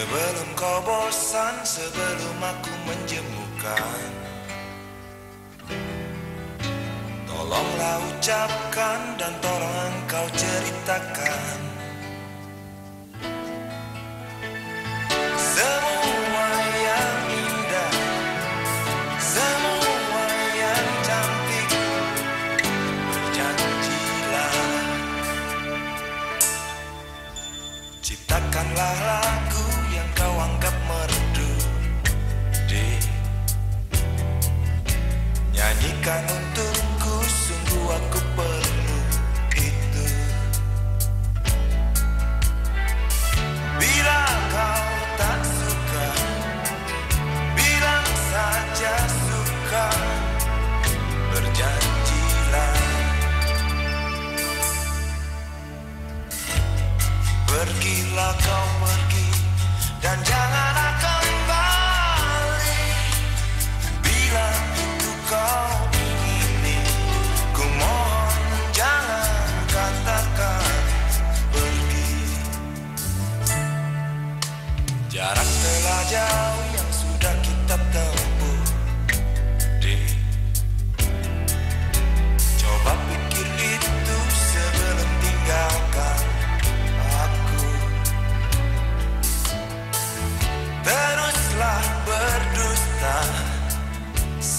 Sebelum kau bosan Sebelum aku menjemukan Tolonglah ucapkan Dan tolong engkau ceritakan. Semua yang indah Semua yang cantik Ciptakanlah Pergilah kau pergi dan jangan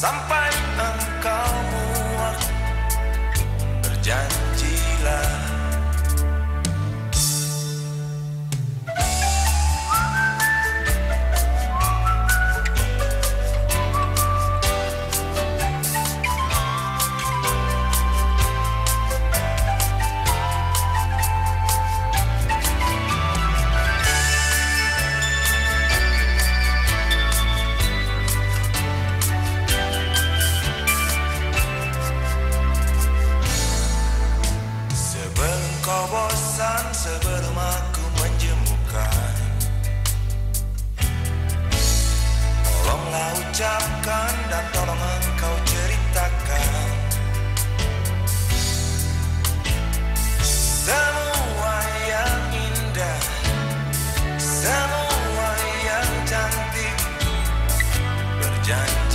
sampai engkau sebelum aku menjemukan. Tolonglah ucapkan dan tolong engkau ceritakan. Semua yang indah Semua yang cantik Berjanji